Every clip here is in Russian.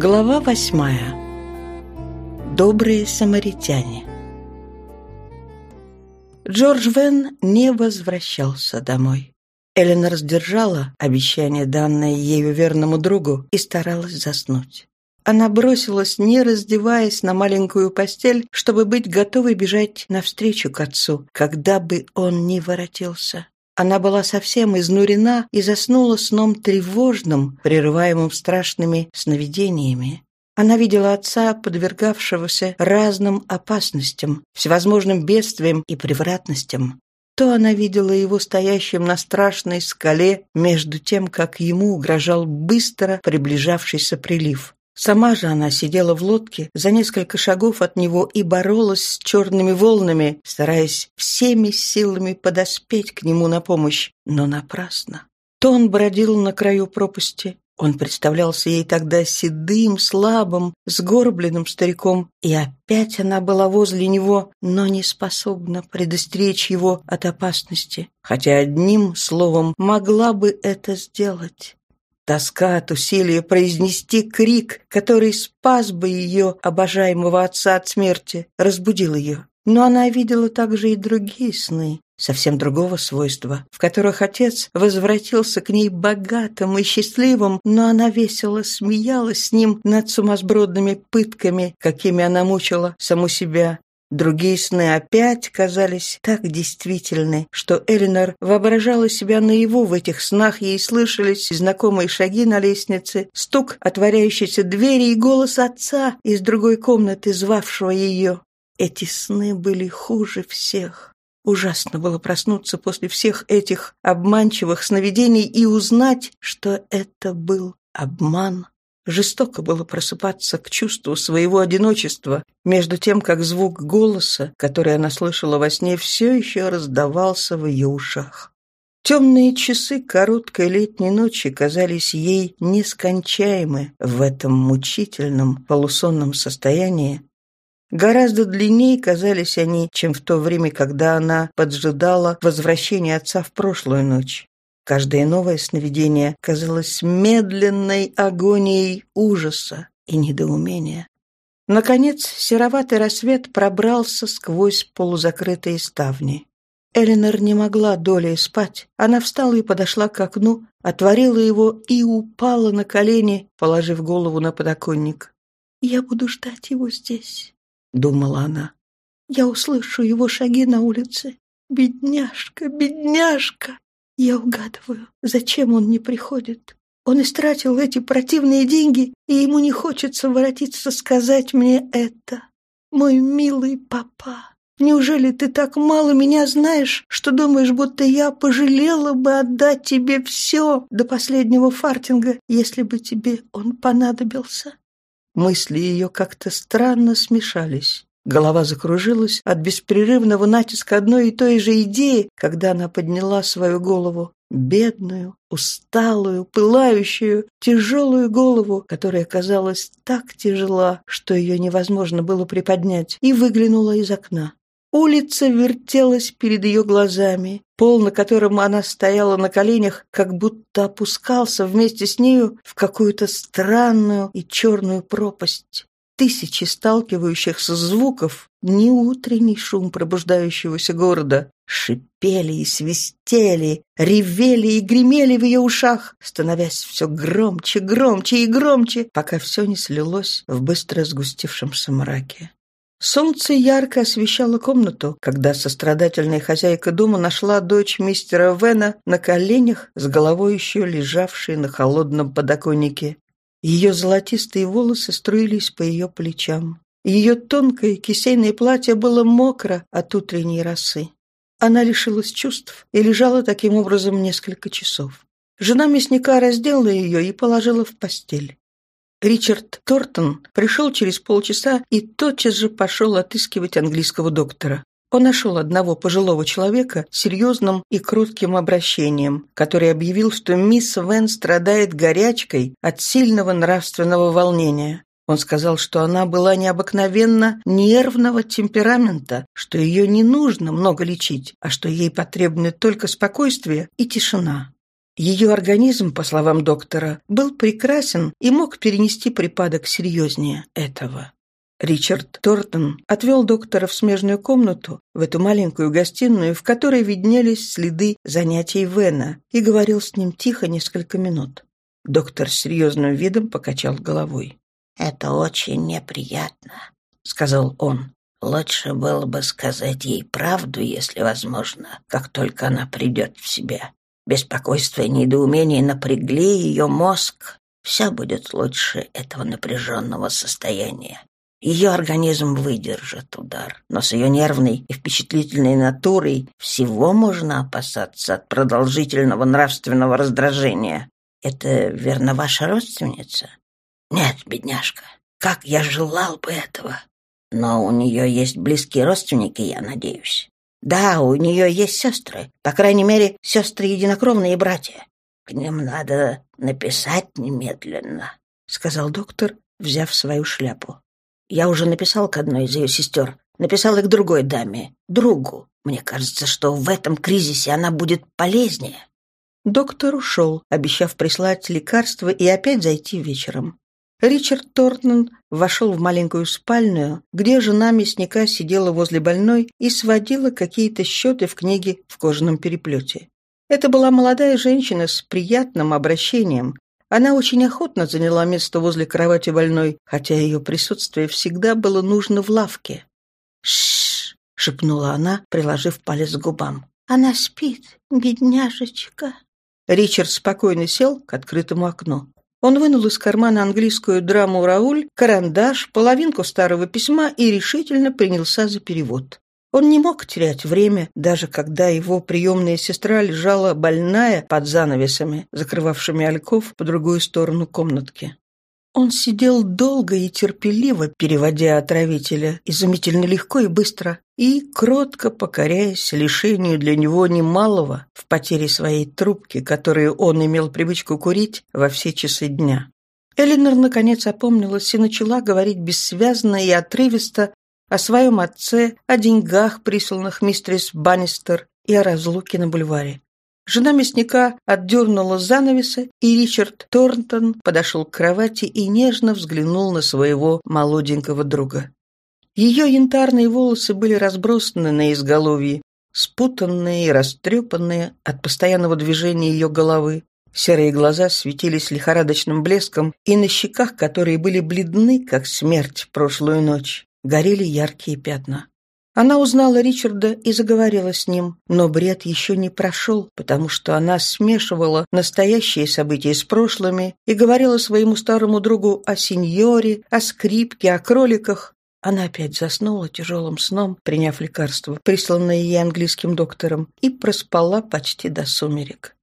Глава восьмая. Добрые самаритяне. Джордж Вен не возвращался домой. Эленор сдержала обещание, данное ею верному другу, и старалась заснуть. Она бросилась, не раздеваясь, на маленькую постель, чтобы быть готовой бежать навстречу к отцу, когда бы он ни воротился. Она была совсем изнурена и заснула сном тревожным, прерываемым страшными сновидениями. Она видела отца, подвергавшегося разным опасностям, всевозможным бедствиям и превратностям. То она видела его стоящим на страшной скале между тем, как ему угрожал быстро приближавшийся прилив. Сама же она сидела в лодке за несколько шагов от него и боролась с черными волнами, стараясь всеми силами подоспеть к нему на помощь, но напрасно. То он бродил на краю пропасти, он представлялся ей тогда седым, слабым, сгорбленным стариком, и опять она была возле него, но не способна предостеречь его от опасности, хотя одним словом могла бы это сделать. Тоска от усилия произнести крик, который спас бы ее, обожаемого отца, от смерти, разбудил ее. Но она видела также и другие сны, совсем другого свойства, в которых отец возвратился к ней богатым и счастливым, но она весело смеялась с ним над сумасбродными пытками, какими она мучила саму себя, Другие сны опять казались так действительны, что Элинор воображала себя наяву в этих снах, ей слышались знакомые шаги на лестнице, стук отворяющейся двери и голос отца из другой комнаты, звавшего ее. Эти сны были хуже всех. Ужасно было проснуться после всех этих обманчивых сновидений и узнать, что это был обман. Жестоко было просыпаться к чувству своего одиночества, между тем, как звук голоса, который она слышала во сне, все еще раздавался в ее ушах. Темные часы короткой летней ночи казались ей нескончаемы в этом мучительном полусонном состоянии. Гораздо длиннее казались они, чем в то время, когда она поджидала возвращения отца в прошлую ночь. Каждое новое сновидение казалось медленной агонией ужаса и недоумения. Наконец, сероватый рассвет пробрался сквозь полузакрытые ставни. Эленор не могла долей спать. Она встала и подошла к окну, отворила его и упала на колени, положив голову на подоконник. «Я буду ждать его здесь», — думала она. «Я услышу его шаги на улице. Бедняжка, бедняжка!» Я угадываю, зачем он не приходит. Он истратил эти противные деньги, и ему не хочется воротиться сказать мне это. Мой милый папа, неужели ты так мало меня знаешь, что думаешь, будто я пожалела бы отдать тебе все до последнего фартинга, если бы тебе он понадобился?» Мысли ее как-то странно смешались. Голова закружилась от беспрерывного натиска одной и той же идеи, когда она подняла свою голову. Бедную, усталую, пылающую, тяжелую голову, которая казалась так тяжела, что ее невозможно было приподнять, и выглянула из окна. Улица вертелась перед ее глазами. Пол, на котором она стояла на коленях, как будто опускался вместе с нею в какую-то странную и черную пропасть тысячи сталкивающихся звуков, не утренний шум пробуждающегося города, шипели и свистели, ревели и гремели в ее ушах, становясь все громче, громче и громче, пока все не слилось в быстро сгустившемся мраке. Солнце ярко освещало комнату, когда сострадательная хозяйка дома нашла дочь мистера Вена на коленях с головой еще лежавшей на холодном подоконнике. Ее золотистые волосы струились по ее плечам. Ее тонкое кисейное платье было мокро от утренней росы. Она лишилась чувств и лежала таким образом несколько часов. Жена мясника раздела ее и положила в постель. Ричард Тортон пришел через полчаса и тотчас же пошел отыскивать английского доктора. Он нашел одного пожилого человека с серьезным и кротким обращением, который объявил, что мисс Вен страдает горячкой от сильного нравственного волнения. Он сказал, что она была необыкновенно нервного темперамента, что ее не нужно много лечить, а что ей потребны только спокойствие и тишина. Ее организм, по словам доктора, был прекрасен и мог перенести припадок серьезнее этого. Ричард Тортон отвел доктора в смежную комнату, в эту маленькую гостиную, в которой виднелись следы занятий Вена, и говорил с ним тихо несколько минут. Доктор с серьезным видом покачал головой. «Это очень неприятно», — сказал он. «Лучше было бы сказать ей правду, если возможно, как только она придет в себя. Беспокойство и недоумение напрягли ее мозг. Все будет лучше этого напряженного состояния. Ее организм выдержит удар, но с ее нервной и впечатлительной натурой всего можно опасаться от продолжительного нравственного раздражения. Это, верно, ваша родственница? Нет, бедняжка, как я желал бы этого. Но у нее есть близкие родственники, я надеюсь. Да, у нее есть сестры, по крайней мере, сестры единокровные братья. К ним надо написать немедленно, — сказал доктор, взяв свою шляпу. Я уже написал к одной из ее сестер. Написал и к другой даме, другу. Мне кажется, что в этом кризисе она будет полезнее. Доктор ушел, обещав прислать лекарство и опять зайти вечером. Ричард Тортон вошел в маленькую спальню, где жена мясника сидела возле больной и сводила какие-то счеты в книге в кожаном переплете. Это была молодая женщина с приятным обращением, она очень охотно заняла место возле кровати больной, хотя ее присутствие всегда было нужно в лавке. «Ш-ш-ш!» шепнула она, приложив палец к губам. «Она спит, бедняжечка!» Ричард спокойно сел к открытому окну. Он вынул из кармана английскую драму «Рауль», карандаш, половинку старого письма и решительно принялся за перевод. Он не мог терять время, даже когда его приемная сестра лежала больная под занавесами, закрывавшими ольков по другую сторону комнатки. Он сидел долго и терпеливо, переводя отравителя, изумительно легко и быстро, и, кротко покоряясь лишению для него немалого в потере своей трубки, которую он имел привычку курить во все часы дня. Эленор наконец опомнилась и начала говорить бессвязно и отрывисто о своем отце, о деньгах, присланных мистерис Баннистер, и о разлуке на бульваре. Жена мясника отдернула занавесы, и Ричард Торнтон подошел к кровати и нежно взглянул на своего молоденького друга. Ее янтарные волосы были разбросаны на изголовье, спутанные и растрепанные от постоянного движения ее головы. Серые глаза светились лихорадочным блеском, и на щеках, которые были бледны, как смерть прошлую ночь, горели яркие пятна. Она узнала Ричарда и заговорила с ним, но бред еще не прошел, потому что она смешивала настоящие события с прошлыми и говорила своему старому другу о сеньоре, о скрипке, о кроликах. Она опять заснула тяжелым сном, приняв лекарство, присланное ей английским доктором, и проспала почти до сумерек.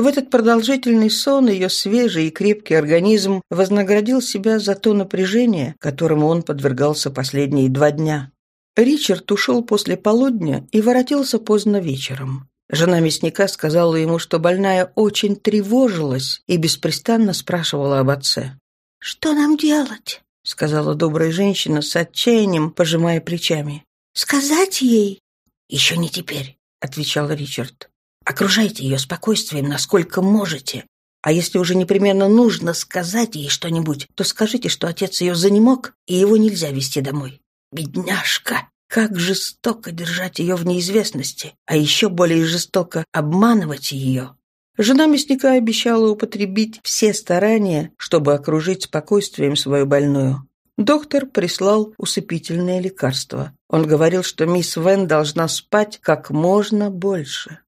В этот продолжительный сон ее свежий и крепкий организм вознаградил себя за то напряжение, которому он подвергался последние два дня. Ричард ушел после полудня и воротился поздно вечером. Жена мясника сказала ему, что больная очень тревожилась и беспрестанно спрашивала об отце. «Что нам делать?» — сказала добрая женщина с отчаянием, пожимая плечами. «Сказать ей?» «Еще не теперь», — отвечал Ричард. Окружайте ее спокойствием, насколько можете. А если уже непременно нужно сказать ей что-нибудь, то скажите, что отец ее занемог, и его нельзя вести домой. Бедняжка! Как жестоко держать ее в неизвестности, а еще более жестоко обманывать ее. Жена мясника обещала употребить все старания, чтобы окружить спокойствием свою больную. Доктор прислал усыпительное лекарство. Он говорил, что мисс Вен должна спать как можно больше.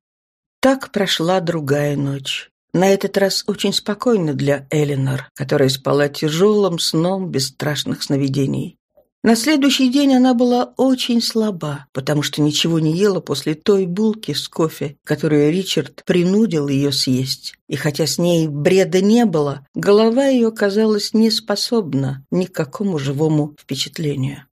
Так прошла другая ночь. На этот раз очень спокойно для Эленор, которая спала тяжелым сном без страшных сновидений. На следующий день она была очень слаба, потому что ничего не ела после той булки с кофе, которую Ричард принудил ее съесть. И хотя с ней бреда не было, голова ее казалась неспособна ни к какому живому впечатлению.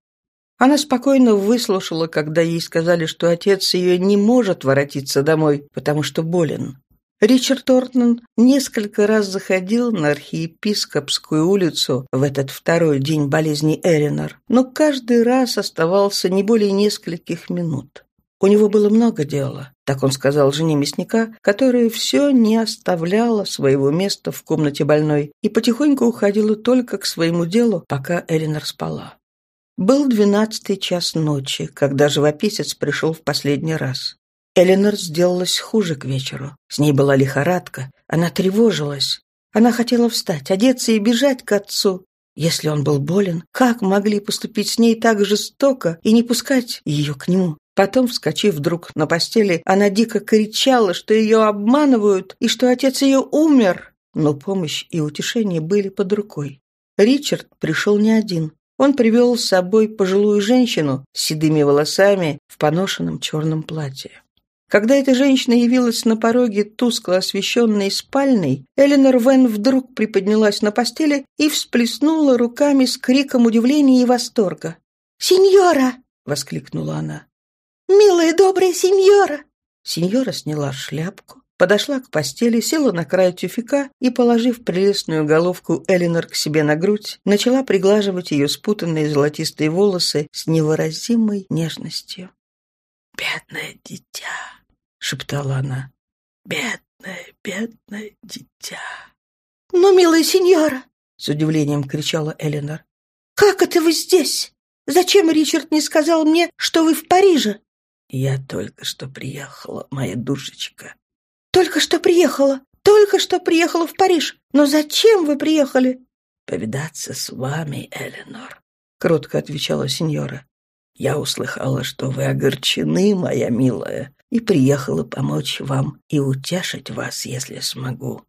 Она спокойно выслушала, когда ей сказали, что отец ее не может воротиться домой, потому что болен. Ричард Тортон несколько раз заходил на архиепископскую улицу в этот второй день болезни Эринор, но каждый раз оставался не более нескольких минут. У него было много дела, так он сказал жене мясника, которая все не оставляла своего места в комнате больной и потихоньку уходила только к своему делу, пока Элинор спала. Был двенадцатый час ночи, когда живописец пришел в последний раз. Эленор сделалась хуже к вечеру. С ней была лихорадка, она тревожилась. Она хотела встать, одеться и бежать к отцу. Если он был болен, как могли поступить с ней так жестоко и не пускать ее к нему? Потом, вскочив вдруг на постели, она дико кричала, что ее обманывают и что отец ее умер. Но помощь и утешение были под рукой. Ричард пришел не один. Он привел с собой пожилую женщину с седыми волосами в поношенном черном платье. Когда эта женщина явилась на пороге тускло освещенной спальной, Эленор Вен вдруг приподнялась на постели и всплеснула руками с криком удивления и восторга. «Сеньора!» — воскликнула она. «Милая добрая сеньора!» Сеньора сняла шляпку, подошла к постели, села на край тюфика и, положив прелестную головку Элинор к себе на грудь, начала приглаживать ее спутанные золотистые волосы с невыразимой нежностью. «Бедное дитя!» — шептала она. «Бедное, бедное дитя!» «Но, милая сеньора!» — с удивлением кричала Элинор. «Как это вы здесь? Зачем Ричард не сказал мне, что вы в Париже?» «Я только что приехала, моя душечка». «Только что приехала? Только что приехала в Париж? Но зачем вы приехали?» «Повидаться с вами, Эленор», — кротко отвечала сеньора. «Я услыхала, что вы огорчены, моя милая, и приехала помочь вам и утешить вас, если смогу».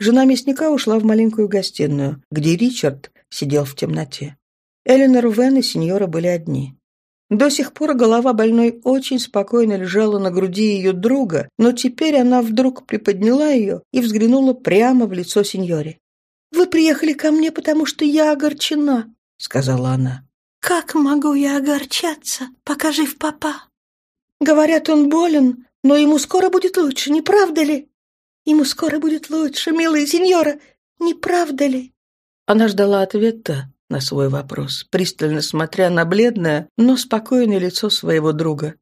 Жена мясника ушла в маленькую гостиную, где Ричард сидел в темноте. Эленор Вен и сеньора были одни. До сих пор голова больной очень спокойно лежала на груди ее друга, но теперь она вдруг приподняла ее и взглянула прямо в лицо сеньоре. «Вы приехали ко мне, потому что я огорчена», — сказала она. «Как могу я огорчаться, пока жив папа?» «Говорят, он болен, но ему скоро будет лучше, не правда ли?» «Ему скоро будет лучше, милая сеньора, не правда ли?» Она ждала ответа, на свой вопрос, пристально смотря на бледное, но спокойное лицо своего друга.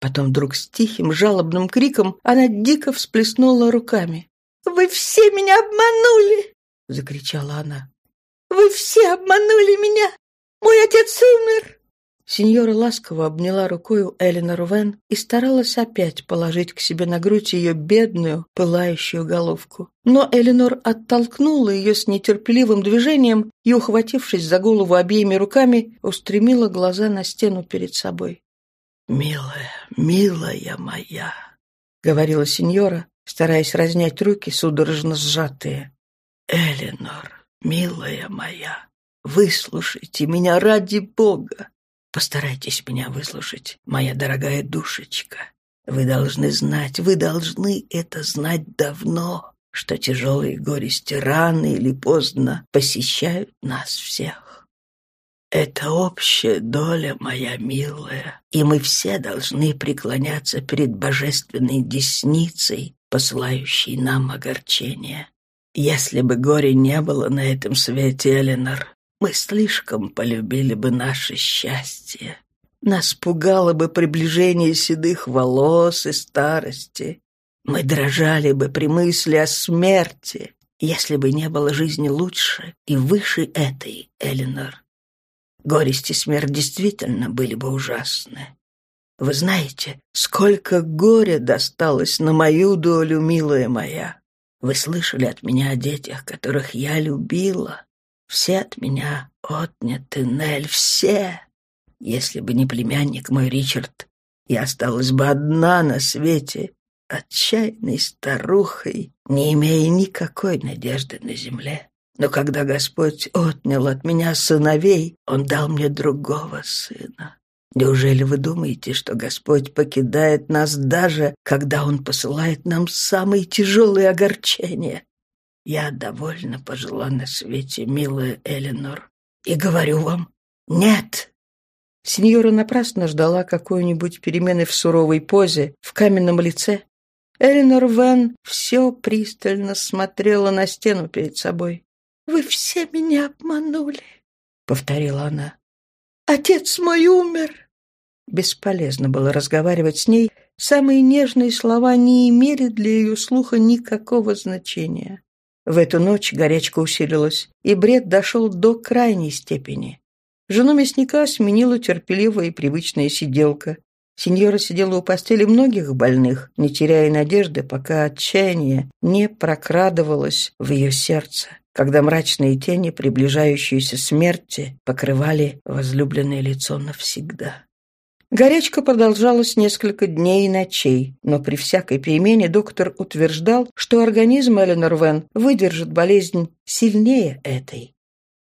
Потом вдруг с тихим жалобным криком она дико всплеснула руками. «Вы все меня обманули!» — закричала она. «Вы все обманули меня! Мой отец умер!» Сеньора ласково обняла рукою Элинор Вен и старалась опять положить к себе на грудь ее бедную, пылающую головку. Но Элинор оттолкнула ее с нетерпеливым движением и, ухватившись за голову обеими руками, устремила глаза на стену перед собой. «Милая, милая моя!» — говорила сеньора, стараясь разнять руки, судорожно сжатые. «Элинор, милая моя, выслушайте меня ради Бога!» Постарайтесь меня выслушать, моя дорогая душечка. Вы должны знать, вы должны это знать давно, что тяжелые горести рано или поздно посещают нас всех. Это общая доля, моя милая, и мы все должны преклоняться перед божественной десницей, посылающей нам огорчение. Если бы горе не было на этом свете, Эленор, мы слишком полюбили бы наше счастье. Нас пугало бы приближение седых волос и старости. Мы дрожали бы при мысли о смерти, если бы не было жизни лучше и выше этой, Эленор. Горести смерть действительно были бы ужасны. Вы знаете, сколько горя досталось на мою долю, милая моя. Вы слышали от меня о детях, которых я любила, все от меня отняты, Нель, все. Если бы не племянник мой Ричард, я осталась бы одна на свете, отчаянной старухой, не имея никакой надежды на земле. Но когда Господь отнял от меня сыновей, Он дал мне другого сына. Неужели вы думаете, что Господь покидает нас даже, когда Он посылает нам самые тяжелые огорчения? Я довольно пожила на свете, милая Эленор, и говорю вам «нет». Сеньора напрасно ждала какой-нибудь перемены в суровой позе, в каменном лице. Эленор Вен все пристально смотрела на стену перед собой. «Вы все меня обманули», — повторила она. «Отец мой умер». Бесполезно было разговаривать с ней, самые нежные слова не имели для ее слуха никакого значения. В эту ночь горячка усилилась, и бред дошел до крайней степени. Жену мясника сменила терпеливая и привычная сиделка. Сеньора сидела у постели многих больных, не теряя надежды, пока отчаяние не прокрадывалось в ее сердце, когда мрачные тени приближающейся смерти покрывали возлюбленное лицо навсегда. Горячка продолжалась несколько дней и ночей, но при всякой перемене доктор утверждал, что организм Эленор Вен выдержит болезнь сильнее этой.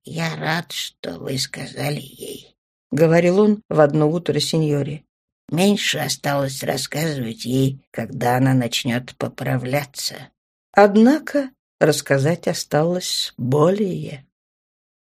«Я рад, что вы сказали ей», — говорил он в одно утро сеньоре. «Меньше осталось рассказывать ей, когда она начнет поправляться». Однако рассказать осталось более.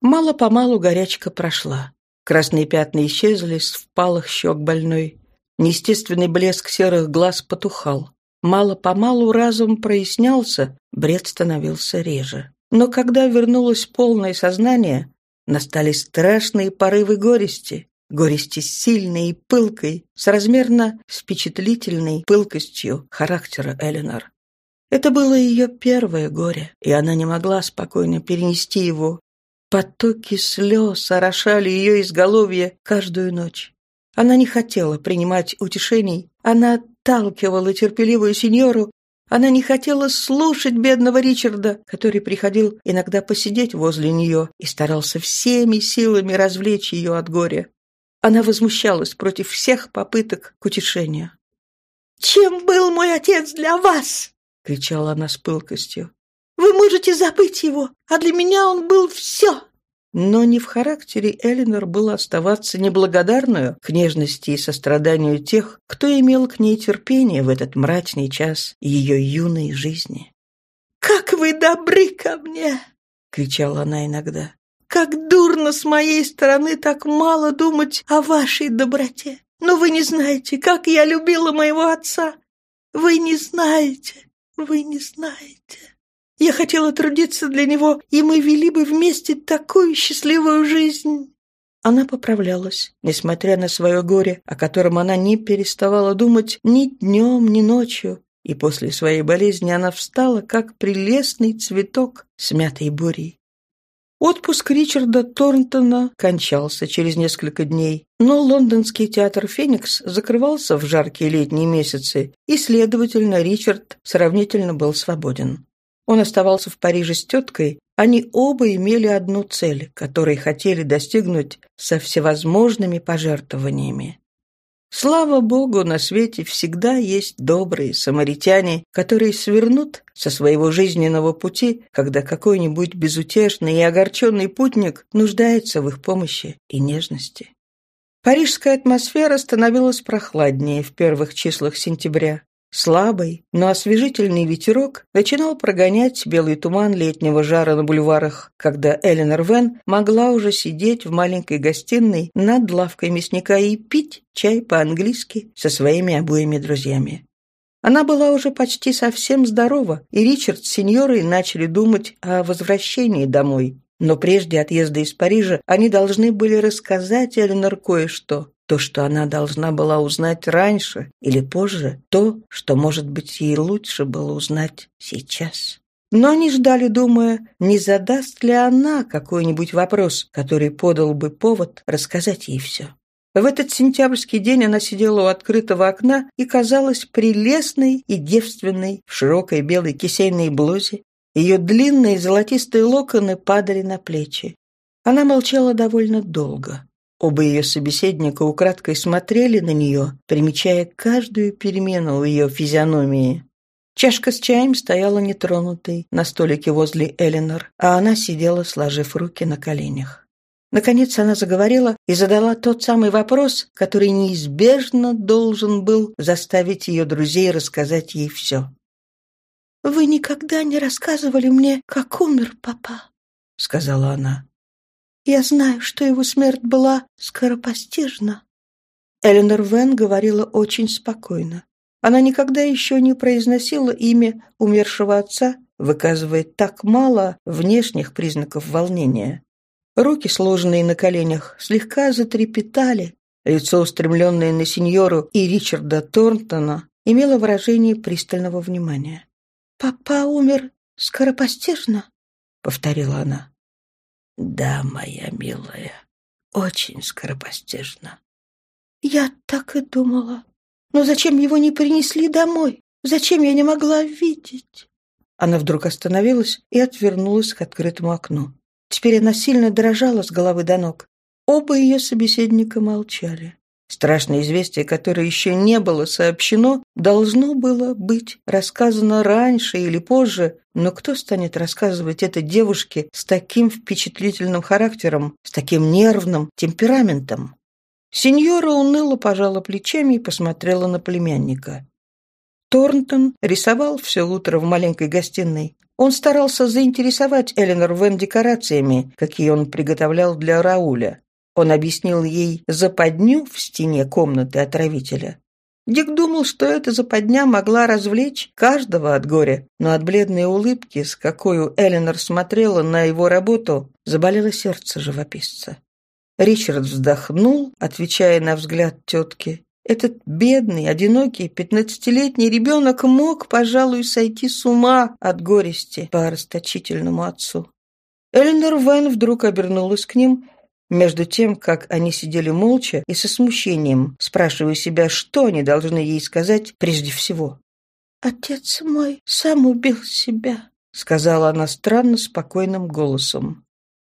Мало-помалу горячка прошла. Красные пятна исчезли с впалых щек больной. Неестественный блеск серых глаз потухал. Мало-помалу разум прояснялся, бред становился реже. Но когда вернулось полное сознание, настали страшные порывы горести. Горести сильной и пылкой, соразмерно с впечатлительной пылкостью характера Эленор. Это было ее первое горе, и она не могла спокойно перенести его, Потоки слез орошали ее изголовье каждую ночь. Она не хотела принимать утешений, она отталкивала терпеливую сеньору, она не хотела слушать бедного Ричарда, который приходил иногда посидеть возле нее и старался всеми силами развлечь ее от горя. Она возмущалась против всех попыток к утешению. «Чем был мой отец для вас?» — кричала она с пылкостью. Вы можете забыть его, а для меня он был все. Но не в характере Элинор было оставаться неблагодарную к нежности и состраданию тех, кто имел к ней терпение в этот мрачный час ее юной жизни. «Как вы добры ко мне!» — кричала она иногда. «Как дурно с моей стороны так мало думать о вашей доброте! Но вы не знаете, как я любила моего отца! Вы не знаете, вы не знаете!» Я хотела трудиться для него, и мы вели бы вместе такую счастливую жизнь». Она поправлялась, несмотря на свое горе, о котором она не переставала думать ни днем, ни ночью, и после своей болезни она встала, как прелестный цветок, смятый бурей. Отпуск Ричарда Торнтона кончался через несколько дней, но лондонский театр «Феникс» закрывался в жаркие летние месяцы, и, следовательно, Ричард сравнительно был свободен. Он оставался в Париже с теткой, они оба имели одну цель, которой хотели достигнуть со всевозможными пожертвованиями. Слава Богу, на свете всегда есть добрые самаритяне, которые свернут со своего жизненного пути, когда какой-нибудь безутешный и огорченный путник нуждается в их помощи и нежности. Парижская атмосфера становилась прохладнее в первых числах сентября. Слабый, но освежительный ветерок начинал прогонять белый туман летнего жара на бульварах, когда Эленор Вен могла уже сидеть в маленькой гостиной над лавкой мясника и пить чай по-английски со своими обоими друзьями. Она была уже почти совсем здорова, и Ричард с сеньорой начали думать о возвращении домой. Но прежде отъезда из Парижа они должны были рассказать Эленор кое-что. То, что она должна была узнать раньше или позже, то, что, может быть, ей лучше было узнать сейчас. Но они ждали, думая, не задаст ли она какой-нибудь вопрос, который подал бы повод рассказать ей все. В этот сентябрьский день она сидела у открытого окна и казалась прелестной и девственной в широкой белой кисейной блузе. Ее длинные золотистые локоны падали на плечи. Она молчала довольно долго. Оба ее собеседника украдкой смотрели на нее, примечая каждую перемену в ее физиономии. Чашка с чаем стояла нетронутой на столике возле Эленор, а она сидела, сложив руки на коленях. Наконец она заговорила и задала тот самый вопрос, который неизбежно должен был заставить ее друзей рассказать ей все. «Вы никогда не рассказывали мне, как умер папа», — сказала она. Я знаю, что его смерть была скоропостижна». Эленор Вен говорила очень спокойно. Она никогда еще не произносила имя умершего отца, выказывая так мало внешних признаков волнения. Руки, сложенные на коленях, слегка затрепетали, лицо, устремленное на сеньору и Ричарда Торнтона, имело выражение пристального внимания. «Папа умер скоропостижно?» — повторила она. «Да, моя милая, очень скоропостижно». «Я так и думала. Но зачем его не принесли домой? Зачем я не могла видеть?» Она вдруг остановилась и отвернулась к открытому окну. Теперь она сильно дрожала с головы до ног. Оба ее собеседника молчали. Страшное известие, которое еще не было сообщено, должно было быть рассказано раньше или позже, но кто станет рассказывать это девушке с таким впечатлительным характером, с таким нервным темпераментом? Сеньора уныло пожала плечами и посмотрела на племянника. Торнтон рисовал все утро в маленькой гостиной. Он старался заинтересовать Эленор Вен декорациями, какие он приготовлял для Рауля. Он объяснил ей западню в стене комнаты отравителя. Дик думал, что эта западня могла развлечь каждого от горя, но от бледной улыбки, с какой Эленор смотрела на его работу, заболело сердце живописца. Ричард вздохнул, отвечая на взгляд тетки. Этот бедный, одинокий, пятнадцатилетний ребенок мог, пожалуй, сойти с ума от горести по расточительному отцу. Эленор Вен вдруг обернулась к ним между тем, как они сидели молча и со смущением, спрашивая себя, что они должны ей сказать прежде всего. «Отец мой сам убил себя», — сказала она странно спокойным голосом.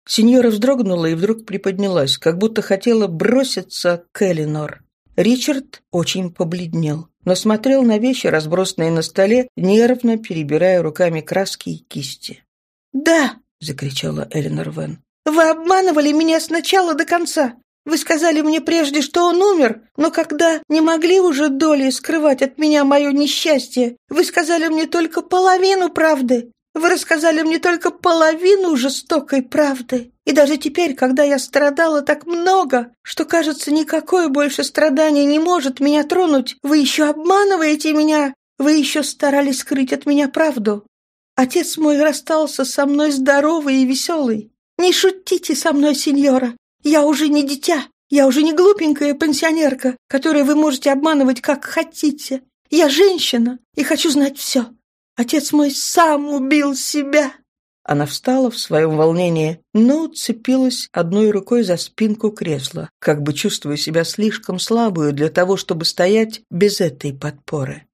Сеньора вздрогнула и вдруг приподнялась, как будто хотела броситься к Элинор. Ричард очень побледнел, но смотрел на вещи, разбросанные на столе, нервно перебирая руками краски и кисти. «Да!» — закричала Элинор Вен. Вы обманывали меня с начала до конца. Вы сказали мне прежде, что он умер, но когда не могли уже доли скрывать от меня мое несчастье, вы сказали мне только половину правды. Вы рассказали мне только половину жестокой правды. И даже теперь, когда я страдала так много, что, кажется, никакое больше страдание не может меня тронуть, вы еще обманываете меня, вы еще старались скрыть от меня правду. Отец мой расстался со мной здоровый и веселый. «Не шутите со мной, сеньора. Я уже не дитя. Я уже не глупенькая пенсионерка, которую вы можете обманывать как хотите. Я женщина и хочу знать все. Отец мой сам убил себя». Она встала в своем волнении, но уцепилась одной рукой за спинку кресла, как бы чувствуя себя слишком слабую для того, чтобы стоять без этой подпоры.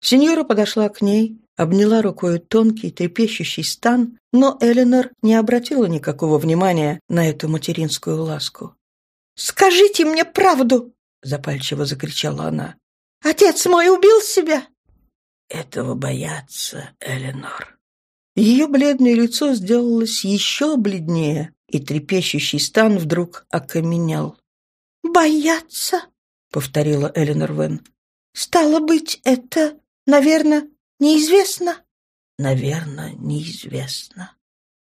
Сеньора подошла к ней, обняла рукой тонкий трепещущий стан, но Эленор не обратила никакого внимания на эту материнскую ласку. «Скажите мне правду!» — запальчиво закричала она. «Отец мой убил себя!» «Этого боятся, Эленор». Ее бледное лицо сделалось еще бледнее, и трепещущий стан вдруг окаменел. «Боятся?» — повторила Эленор Вен. «Стало быть, это, наверное, Неизвестно? Наверное, неизвестно.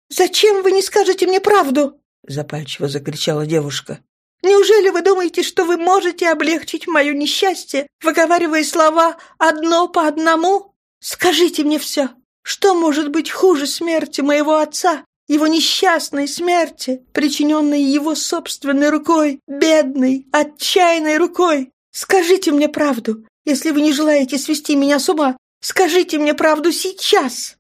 Зачем вы не скажете мне правду? Запальчиво закричала девушка. Неужели вы думаете, что вы можете облегчить мое несчастье, выговаривая слова одно по одному? Скажите мне все. Что может быть хуже смерти моего отца, его несчастной смерти, причиненной его собственной рукой, бедной, отчаянной рукой? Скажите мне правду, если вы не желаете свести меня с ума, Скажите мне правду сейчас!»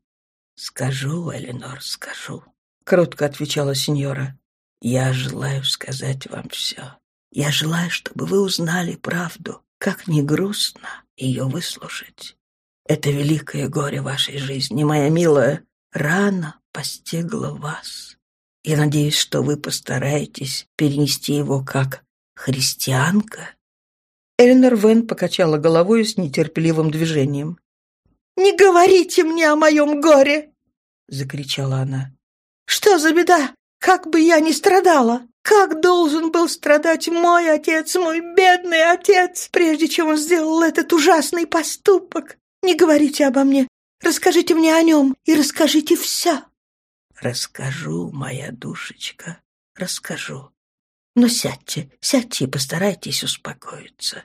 «Скажу, Эленор, скажу», — кротко отвечала сеньора. «Я желаю сказать вам все. Я желаю, чтобы вы узнали правду, как не грустно ее выслушать. Это великое горе вашей жизни, моя милая, рано постигло вас. Я надеюсь, что вы постараетесь перенести его как христианка». Эленор Вен покачала головой с нетерпеливым движением. «Не говорите мне о моем горе!» — закричала она. «Что за беда? Как бы я ни страдала! Как должен был страдать мой отец, мой бедный отец, прежде чем он сделал этот ужасный поступок? Не говорите обо мне, расскажите мне о нем и расскажите все!» «Расскажу, моя душечка, расскажу. Но сядьте, сядьте и постарайтесь успокоиться».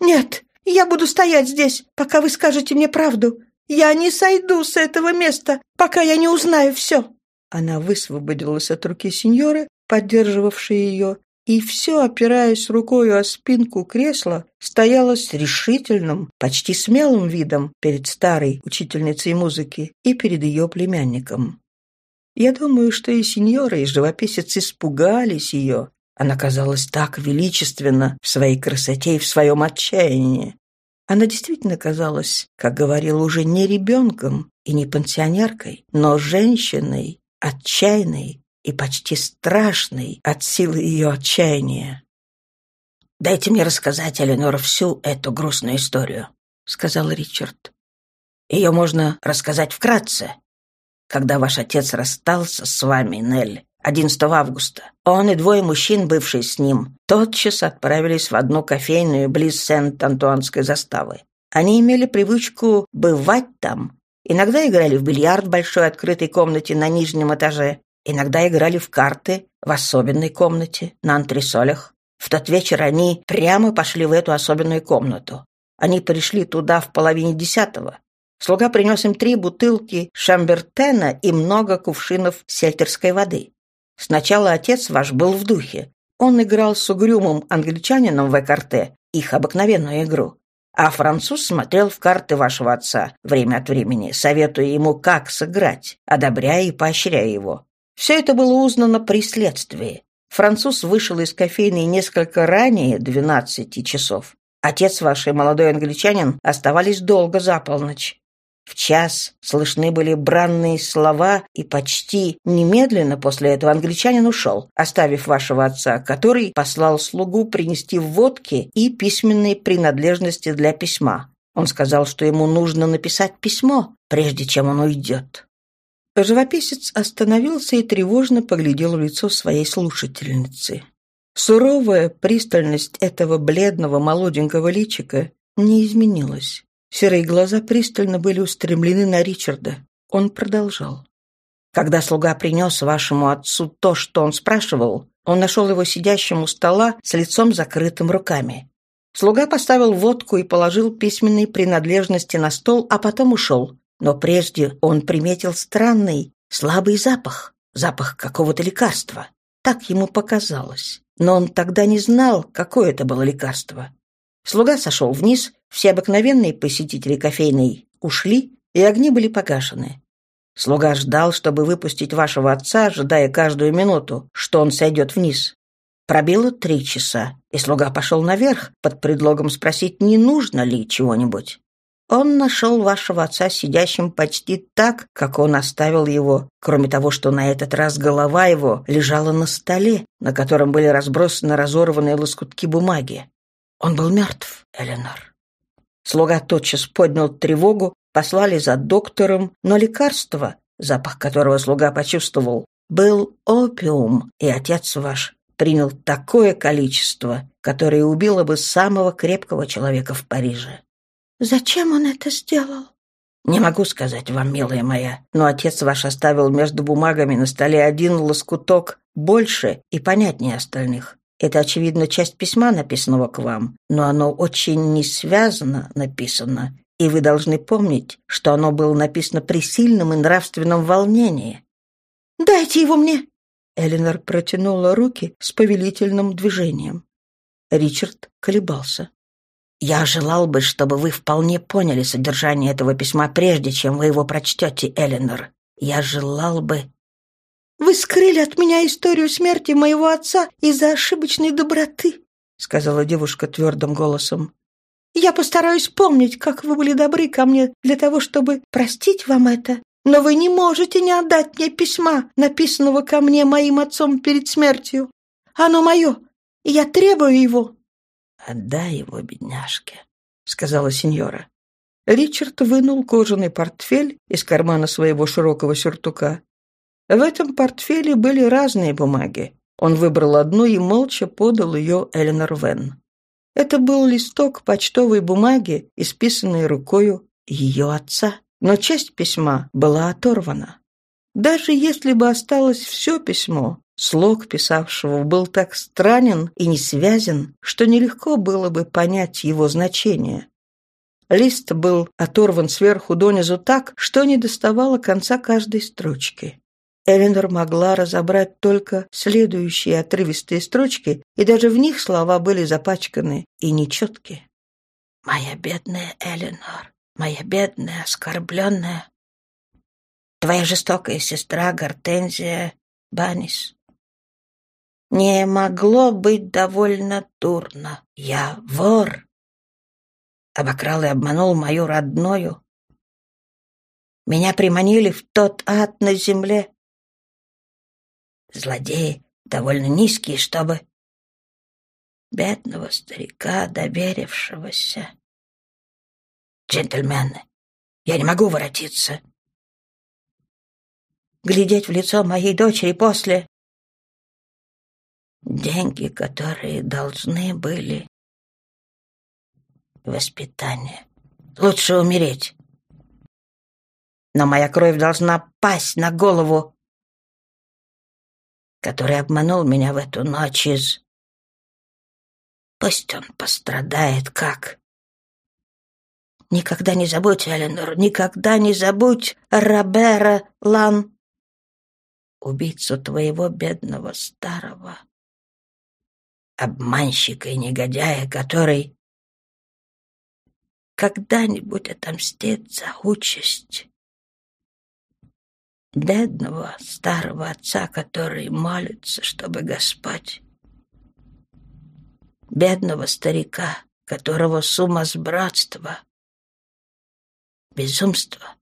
«Нет, я буду стоять здесь, пока вы скажете мне правду. Я не сойду с этого места, пока я не узнаю все». Она высвободилась от руки сеньоры, поддерживавшей ее, и все, опираясь рукою о спинку кресла, стояла с решительным, почти смелым видом перед старой учительницей музыки и перед ее племянником. Я думаю, что и сеньора, и живописец испугались ее. Она казалась так величественна в своей красоте и в своем отчаянии. Она действительно казалась, как говорил, уже не ребенком и не пансионеркой, но женщиной, отчаянной и почти страшной от силы ее отчаяния. «Дайте мне рассказать, Эленор, всю эту грустную историю», — сказал Ричард. «Ее можно рассказать вкратце. Когда ваш отец расстался с вами, Нель, 11 августа, он и двое мужчин, бывшие с ним, тотчас отправились в одну кофейную близ Сент-Антуанской заставы. Они имели привычку бывать там. Иногда играли в бильярд в большой открытой комнате на нижнем этаже, иногда играли в карты в особенной комнате на антресолях. В тот вечер они прямо пошли в эту особенную комнату. Они пришли туда в половине десятого. Слуга принес им три бутылки шамбертена и много кувшинов сельтерской воды. Сначала отец ваш был в духе. Он играл с угрюмым англичанином в экарте, их обыкновенную игру. А француз смотрел в карты вашего отца время от времени, советуя ему, как сыграть, одобряя и поощряя его. Все это было узнано при следствии. Француз вышел из кофейной несколько ранее 12 часов. Отец ваш и молодой англичанин оставались долго за полночь. В час слышны были бранные слова, и почти немедленно после этого англичанин ушел, оставив вашего отца, который послал слугу принести водки и письменные принадлежности для письма. Он сказал, что ему нужно написать письмо, прежде чем он уйдет. Живописец остановился и тревожно поглядел в лицо своей слушательницы. Суровая пристальность этого бледного молоденького личика не изменилась. Серые глаза пристально были устремлены на Ричарда. Он продолжал. «Когда слуга принес вашему отцу то, что он спрашивал, он нашел его сидящим у стола с лицом закрытым руками. Слуга поставил водку и положил письменные принадлежности на стол, а потом ушел. Но прежде он приметил странный, слабый запах, запах какого-то лекарства. Так ему показалось. Но он тогда не знал, какое это было лекарство. Слуга сошел вниз, все обыкновенные посетители кофейной ушли, и огни были погашены. Слуга ждал, чтобы выпустить вашего отца, ожидая каждую минуту, что он сойдет вниз. Пробило три часа, и слуга пошел наверх под предлогом спросить, не нужно ли чего-нибудь. Он нашел вашего отца сидящим почти так, как он оставил его, кроме того, что на этот раз голова его лежала на столе, на котором были разбросаны разорванные лоскутки бумаги. Он был мертв, Эленор. Слуга тотчас поднял тревогу, послали за доктором, но лекарство, запах которого слуга почувствовал, был опиум, и отец ваш принял такое количество, которое убило бы самого крепкого человека в Париже. Зачем он это сделал? Не могу сказать вам, милая моя, но отец ваш оставил между бумагами на столе один лоскуток больше и понятнее остальных. Это, очевидно, часть письма, написанного к вам, но оно очень несвязано написано, и вы должны помнить, что оно было написано при сильном и нравственном волнении. «Дайте его мне!» Эленор протянула руки с повелительным движением. Ричард колебался. «Я желал бы, чтобы вы вполне поняли содержание этого письма, прежде чем вы его прочтете, Эленор. Я желал бы...» Вы скрыли от меня историю смерти моего отца из-за ошибочной доброты», — сказала девушка твердым голосом. «Я постараюсь помнить, как вы были добры ко мне для того, чтобы простить вам это. Но вы не можете не отдать мне письма, написанного ко мне моим отцом перед смертью. Оно мое, и я требую его». «Отдай его, бедняжке», — сказала сеньора. Ричард вынул кожаный портфель из кармана своего широкого сюртука в этом портфеле были разные бумаги. Он выбрал одну и молча подал ее Эленор Вен. Это был листок почтовой бумаги, исписанный рукою ее отца, но часть письма была оторвана. Даже если бы осталось все письмо, слог писавшего был так странен и не связан, что нелегко было бы понять его значение. Лист был оторван сверху донизу так, что не доставало конца каждой строчки. Эленор могла разобрать только следующие отрывистые строчки, и даже в них слова были запачканы и нечеткие. «Моя бедная Эленор, моя бедная, оскорбленная, твоя жестокая сестра Гортензия Банис. Не могло быть довольно дурно. Я вор. Обокрал и обманул мою родную. Меня приманили в тот ад на земле, Злодеи довольно низкие, чтобы... Бедного старика, доверившегося. Джентльмены, я не могу воротиться. Глядеть в лицо моей дочери после... Деньги, которые должны были... Воспитание. Лучше умереть. Но моя кровь должна пасть на голову который обманул меня в эту ночь из... Пусть он пострадает, как... Никогда не забудь, Эленор, никогда не забудь Робера Лан, убийцу твоего бедного старого, обманщика и негодяя, который когда-нибудь отомстит за участь бедного старого отца, который молится, чтобы Господь, бедного старика, которого сумасбратство, безумство.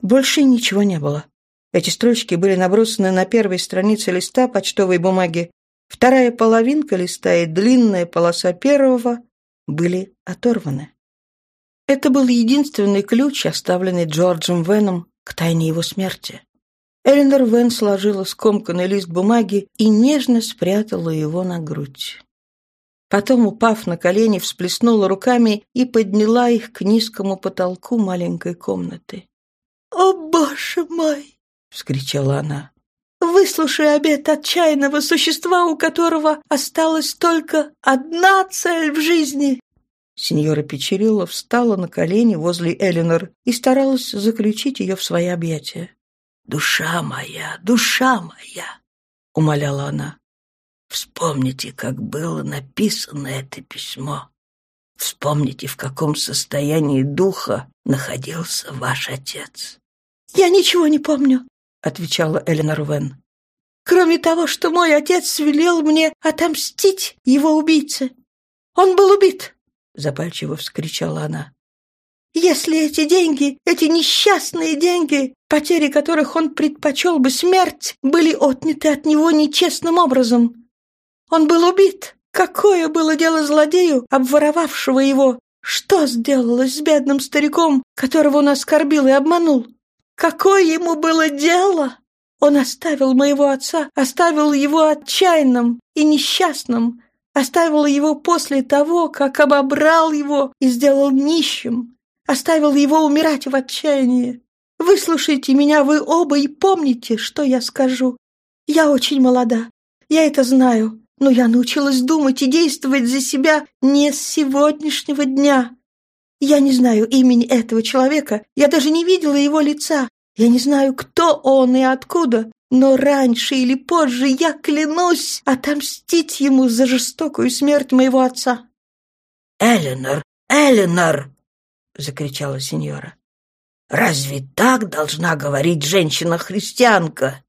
Больше ничего не было. Эти строчки были набросаны на первой странице листа почтовой бумаги. Вторая половинка листа и длинная полоса первого были оторваны. Это был единственный ключ, оставленный Джорджем Веном к тайне его смерти. Эленор Вен сложила скомканный лист бумаги и нежно спрятала его на грудь. Потом, упав на колени, всплеснула руками и подняла их к низкому потолку маленькой комнаты. «О, боже мой!» — вскричала она. «Выслушай обет отчаянного существа, у которого осталась только одна цель в жизни Сеньора Печерилла встала на колени возле Элинор и старалась заключить ее в свои объятия. «Душа моя, душа моя!» — умоляла она. «Вспомните, как было написано это письмо. Вспомните, в каком состоянии духа находился ваш отец». «Я ничего не помню», — отвечала Эленор Вен. «Кроме того, что мой отец велел мне отомстить его убийце. Он был убит, — запальчиво вскричала она. «Если эти деньги, эти несчастные деньги, потери которых он предпочел бы смерть, были отняты от него нечестным образом. Он был убит. Какое было дело злодею, обворовавшего его? Что сделалось с бедным стариком, которого он оскорбил и обманул? Какое ему было дело? Он оставил моего отца, оставил его отчаянным и несчастным, Оставил его после того, как обобрал его и сделал нищим. Оставил его умирать в отчаянии. Выслушайте меня вы оба и помните, что я скажу. Я очень молода. Я это знаю. Но я научилась думать и действовать за себя не с сегодняшнего дня. Я не знаю имени этого человека. Я даже не видела его лица. Я не знаю, кто он и откуда. Но раньше или позже я клянусь отомстить ему за жестокую смерть моего отца. «Эленор! Эленор!» — закричала сеньора. «Разве так должна говорить женщина-христианка?»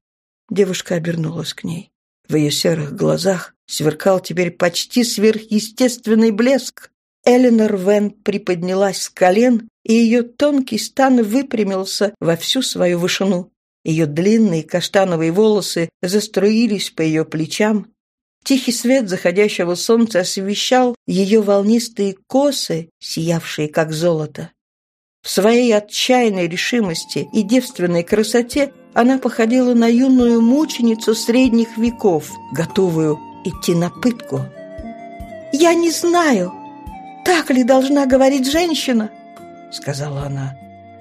Девушка обернулась к ней. В ее серых глазах сверкал теперь почти сверхъестественный блеск. Эленор Вен приподнялась с колен, и ее тонкий стан выпрямился во всю свою вышину. Ее длинные каштановые волосы заструились по ее плечам. Тихий свет заходящего солнца освещал ее волнистые косы, сиявшие как золото. В своей отчаянной решимости и девственной красоте она походила на юную мученицу средних веков, готовую идти на пытку. «Я не знаю, так ли должна говорить женщина?» — сказала она.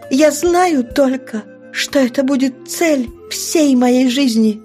«Я знаю только, что это будет цель всей моей жизни.